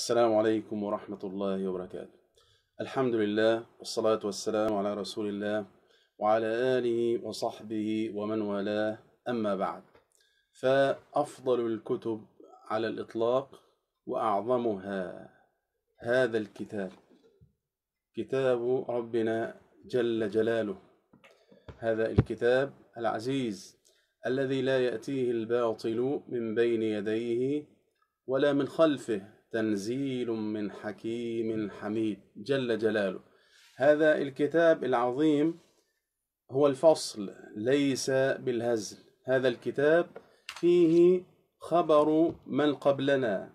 السلام عليكم ورحمة الله وبركاته. الحمد لله والصلاة والسلام على رسول الله وعلى آله وصحبه ومن والاه. أما بعد فأفضل الكتب على الإطلاق وأعظمها هذا الكتاب. كتاب ربنا جل جلاله. هذا الكتاب العزيز الذي لا يأتيه الباطل من بين يديه ولا من خلفه. تنزيل من حكيم حميد جل جلاله. هذا الكتاب العظيم هو الفصل ليس بالهزل. هذا الكتاب فيه خبر من قبلنا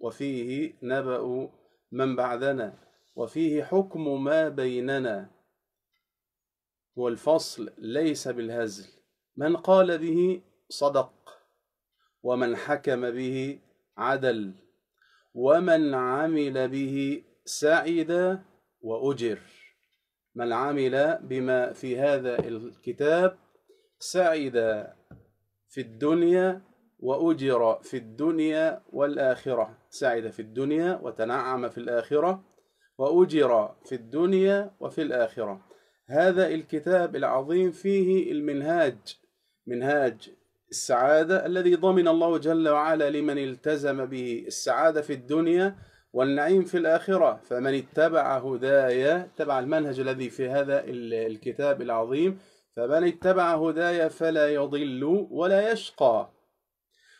وفيه نبأ من بعدنا وفيه حكم ما بيننا. هو الفصل ليس بالهزل. من قال به صدق ومن حكم به عدل. ومن عمل به سعد وأجر. من عمل بما في هذا الكتاب سعد في الدنيا وأجر في الدنيا والآخرة. سعد في الدنيا وتنعم في الآخرة وأجر في الدنيا وفي الآخرة. هذا الكتاب العظيم فيه المنهاج. منهاج السعادة الذي ضمن الله جل وعلا لمن التزم به. السعادة في الدنيا والنعيم في الآخرة. فمن اتبع هدايا اتبع المنهج الذي في هذا الكتاب العظيم. فمن اتبع هدايا فلا يضل ولا يشقى.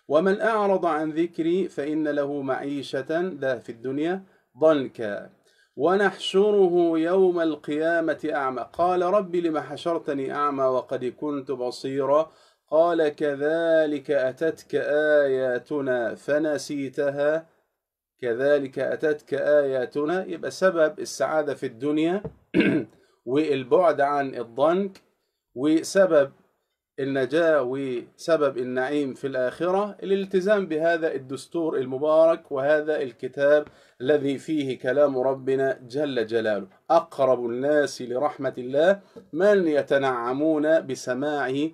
ومن أعرض عن ذكري فإن له معيشة ذا في الدنيا ضنكا. ونحشره يوم القيامة أعمى. قال رب لم حشرتني أعمى وقد كنت بصيرا. قال كذلك أتتك آياتنا فنسيتها. كذلك أتتك آياتنا. يبقى سبب السعادة في الدنيا والبعد عن الضنك وسبب النجاة وسبب النعيم في الآخرة. الالتزام بهذا الدستور المبارك وهذا الكتاب الذي فيه كلام ربنا جل جلاله. أقرب الناس لرحمة الله من يتنعمون بسماع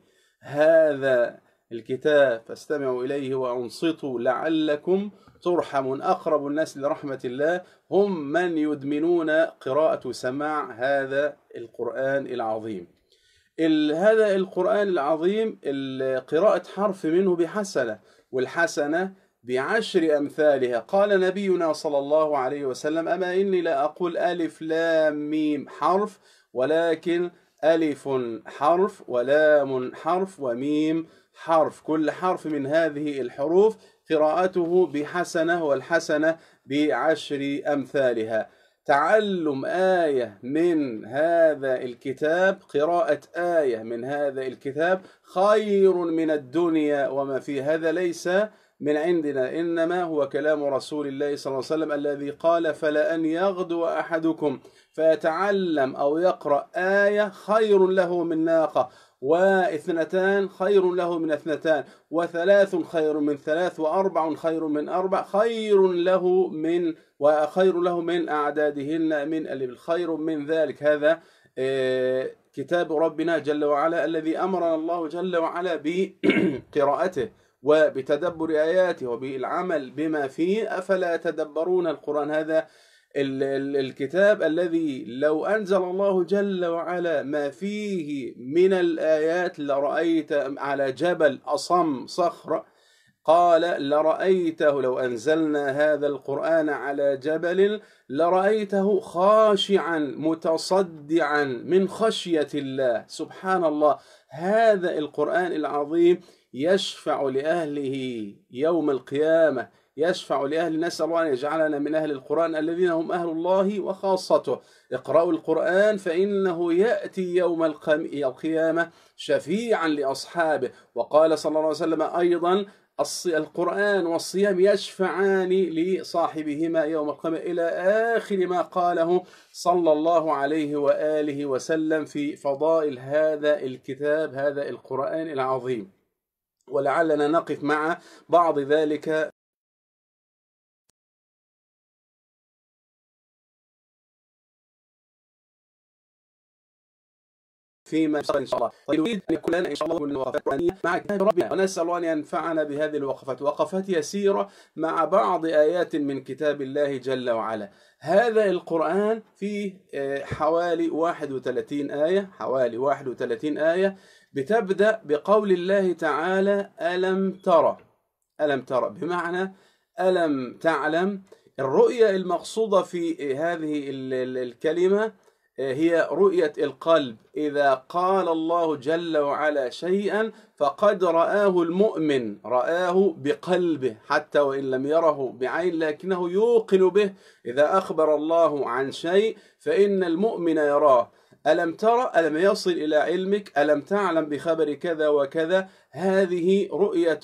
هذا الكتاب فاستمعوا إليه وأنصتوا لعلكم ترحمون. أقرب الناس لرحمة الله هم من يدمنون قراءة سماع هذا القرآن العظيم. هذا القرآن العظيم قراءة حرف منه بحسنة والحسنة بعشر أمثالها. قال نبينا صلى الله عليه وسلم أما إني لا أقول ألف لام ميم حرف ولكن ألف حرف ولام حرف وميم حرف. كل حرف من هذه الحروف قراءته بحسنة والحسنة بعشر أمثالها. تعلم آية من هذا الكتاب قراءة آية من هذا الكتاب خير من الدنيا وما في هذا ليس من عندنا. إنما هو كلام رسول الله صلى الله عليه وسلم الذي قال فلا أن يغدو أحدكم فيتعلم أو يقرأ آية خير له من ناقة واثنتان خير له من اثنتان وثلاث خير من ثلاث وأربع خير من أربع خير له من وخير له من أعدادهن من الخير من ذلك. هذا كتاب ربنا جل وعلا الذي أمرنا الله جل وعلا بقراءته. وبتدبر آياته وبالعمل بما فيه أفلا يتدبرون القرآن هذا الكتاب الذي لو أنزل الله جل وعلا ما فيه من الآيات لرأيت على جبل أصم صخر قال لرأيته لو أنزلنا هذا القرآن على جبل لرأيته خاشعا متصدعا من خشية الله. سبحان الله. هذا القرآن العظيم يشفع لأهله يوم القيامة يشفع لأهل نسأل الله أن يجعلنا من أهل القرآن الذين هم أهل الله وخاصته. اقرأوا القرآن فإنه يأتي يوم القيامة شفيعا لأصحابه. وقال صلى الله عليه وسلم أيضا القرآن والصيام يشفعان لصاحبهما يوم القيامة إلى آخر ما قاله صلى الله عليه وآله وسلم في فضائل هذا الكتاب هذا القرآن العظيم. ولعلنا نقف مع بعض ذلك فيما إن شاء الله. طيب نريد أن يكون لنا إن شاء الله من الوقفات القرانيه مع كتاب ربنا ونسأل الله أن ينفعنا بهذه الوقفات وقفات يسيرة مع بعض آيات من كتاب الله جل وعلا. هذا القرآن فيه حوالي 31 آية. حوالي 31 آية. بتبدأ بقول الله تعالى ألم ترى ألم ترى بمعنى ألم تعلم؟ الرؤية المقصودة في هذه الكلمة هي رؤية القلب. إذا قال الله جل وعلا شيئا فقد رآه المؤمن رآه بقلبه حتى وإن لم يره بعين لكنه يوقن به. إذا أخبر الله عن شيء فإن المؤمن يراه. ألم ترى ألم يصل إلى علمك؟ ألم تعلم بخبر كذا وكذا؟ هذه رؤية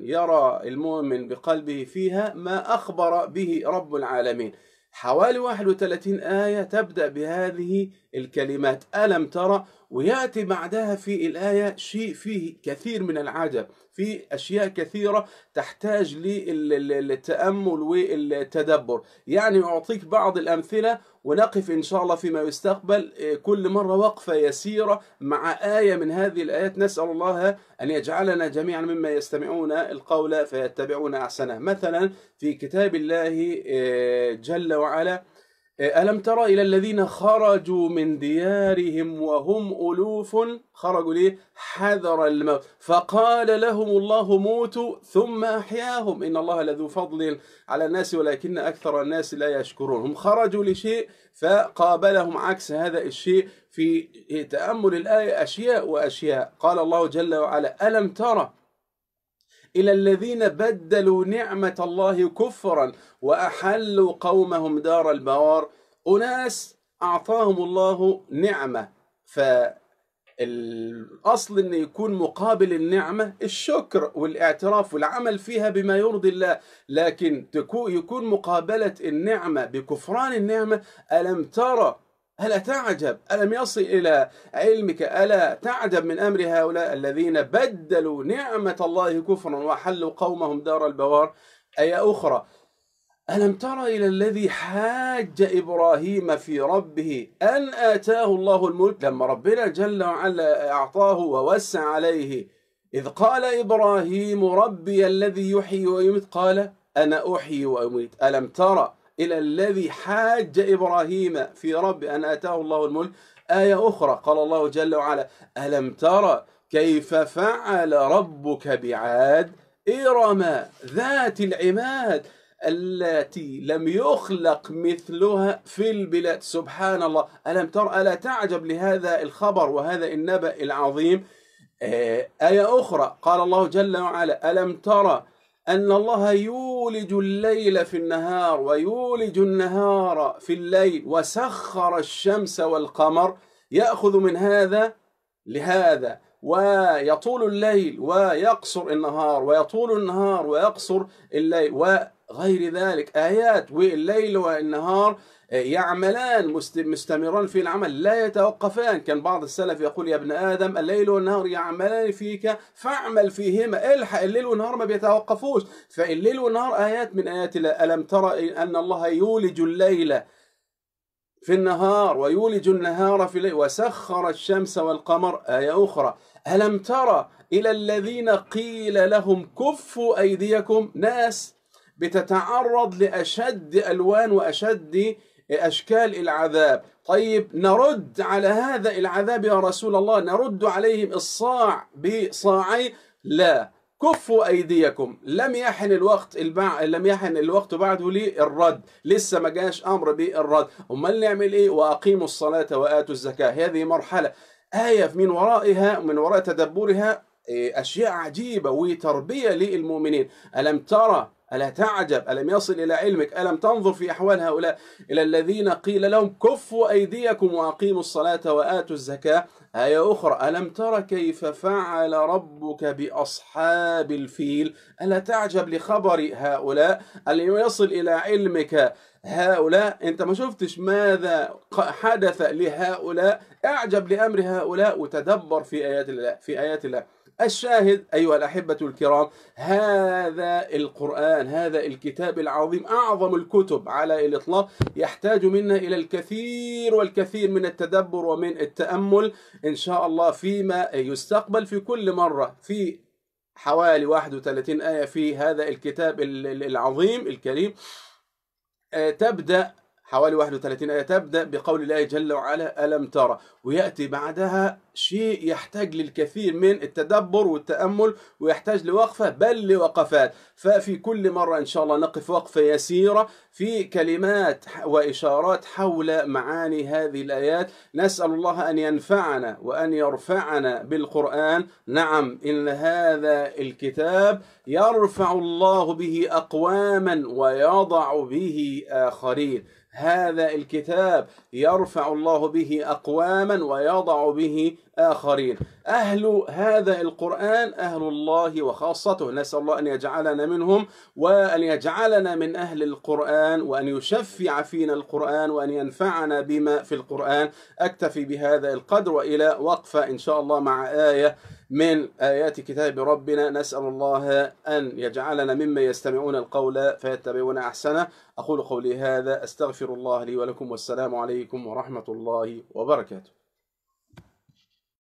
يرى المؤمن بقلبه فيها ما أخبر به رب العالمين. حوالي 31 آية تبدأ بهذه الكلمات. ألم ترى؟ ويأتي بعدها في الآية شيء فيه كثير من العجب في أشياء كثيرة تحتاج للتأمل والتدبر. يعني أعطيك بعض الأمثلة ونقف إن شاء الله فيما يستقبل. كل مرة وقفة يسيرة مع آية من هذه الآيات نسأل الله أن يجعلنا جميعا مما يستمعون القول فيتبعون أحسنه. مثلا في كتاب الله جل وعلا ألم ترى إلى الذين خرجوا من ديارهم وهم ألوف؟ خرجوا ليه؟ حذر الموت. فقال لهم الله موتوا ثم أحياهم. إن الله لذو فضل على الناس ولكن أكثر الناس لا يشكرون. هم خرجوا لشيء فقابلهم عكس هذا الشيء في تأمل الآية أشياء وأشياء. قال الله جل وعلا ألم ترى إلى الذين بدلوا نعمة الله كفرا وأحلوا قومهم دار البوار. أناس أعطاهم الله نعمة فالأصل أن يكون مقابل النعمة الشكر والاعتراف والعمل فيها بما يرضي الله. لكن يكون مقابلة النعمة بكفران النعمة ألم ترى ألا تعجب؟ ألم يصل إلى علمك؟ ألا تعجب من أمر هؤلاء الذين بدلوا نعمة الله كفرا وحلوا قومهم دار البوار؟ أي أخرى ألم تر إلى الذي حاج إبراهيم في ربه أن آتاه الله الملك؟ لما ربنا جل وعلا أعطاه ووسع عليه إذ قال إبراهيم ربي الذي يحيي ويميت؟ قال أنا أحيي وأميت. ألم ترى إلى الذي حاج إبراهيم في رب أن آتاه الله الملك. آية أخرى قال الله جل وعلا ألم ترى كيف فعل ربك بعاد؟ إرم ذات العماد التي لم يخلق مثلها في البلاد. سبحان الله. ألم تر ألا تعجب لهذا الخبر وهذا النبأ العظيم؟ آية أخرى قال الله جل وعلا ألم ترى أن الله يولج الليل في النهار ويولج النهار في الليل وسخر الشمس والقمر. يأخذ من هذا لهذا ويطول الليل ويقصر النهار ويطول النهار ويقصر الليل وغير ذلك آيات والليل والنهار يعملان مستمران في العمل لا يتوقفان. كان بعض السلف يقول يا ابن آدم الليل والنهار يعملان فيك فاعمل فيهما الحق الليل والنهار ما بيتوقفوش. فالليل والنهار آيات من آيات الله. ألم ترى أن الله يولج الليل في النهار ويولج النهار في الليل وسخر الشمس والقمر؟ آية أخرى. ألم ترى إلى الذين قيل لهم كفوا أيديكم ناس بتتعرض لأشد ألوان وأشد أشكال العذاب. طيب نرد على هذا العذاب يا رسول الله؟ نرد عليهم الصاع بصاعي؟ لا. كفوا أيديكم. لم يحن الوقت البع... لم يحن الوقت بعده للرد. لسه ما جاش أمر بالرد. أمال نعمل إيه؟ وأقيموا الصلاة وآتوا الزكاة. هذه مرحلة. آية من ورائها من وراء تدبرها أشياء عجيبة وتربية للمؤمنين. ألم ترى ألا تعجب؟ ألم يصل إلى علمك؟ ألم تنظر في أحوال هؤلاء؟ إلى الذين قيل لهم كفوا أيديكم وأقيموا الصلاة وآتوا الزكاة. آية أخرى ألم تر كيف فعل ربك بأصحاب الفيل؟ ألا تعجب لخبر هؤلاء؟ ألم يصل إلى علمك هؤلاء؟ أنت ما شفتش ماذا حدث لهؤلاء؟ أعجب لأمر هؤلاء وتدبر في آيات الله في آيات الله. الشاهد أيها الأحبة الكرام هذا القرآن هذا الكتاب العظيم أعظم الكتب على الإطلاق يحتاج منا إلى الكثير والكثير من التدبر ومن التأمل إن شاء الله فيما يستقبل في كل مرة في حوالي 31 آية في هذا الكتاب العظيم الكريم. تبدأ حوالي 31 آية تبدأ بقول الله جل وعلا ألم ترى ويأتي بعدها شيء يحتاج للكثير من التدبر والتأمل ويحتاج لوقفة بل لوقفات. ففي كل مرة إن شاء الله نقف وقفة يسيرة في كلمات وإشارات حول معاني هذه الآيات. نسأل الله أن ينفعنا وأن يرفعنا بالقرآن. نعم إن هذا الكتاب يرفع الله به أقواما ويضع به آخرين. هذا الكتاب يرفع الله به أقواما ويضع به آخرين. أهل هذا القرآن أهل الله وخاصته. نسأل الله أن يجعلنا منهم وأن يجعلنا من أهل القرآن وأن يشفع فينا القرآن وأن ينفعنا بما في القرآن. أكتفي بهذا القدر وإلى وقفة إن شاء الله مع آية من آيات كتاب ربنا نسأل الله أن يجعلنا ممن يستمعون القول فيتبعون أحسنه. أقول قولي هذا أستغفر الله لي ولكم والسلام عليكم ورحمة الله وبركاته.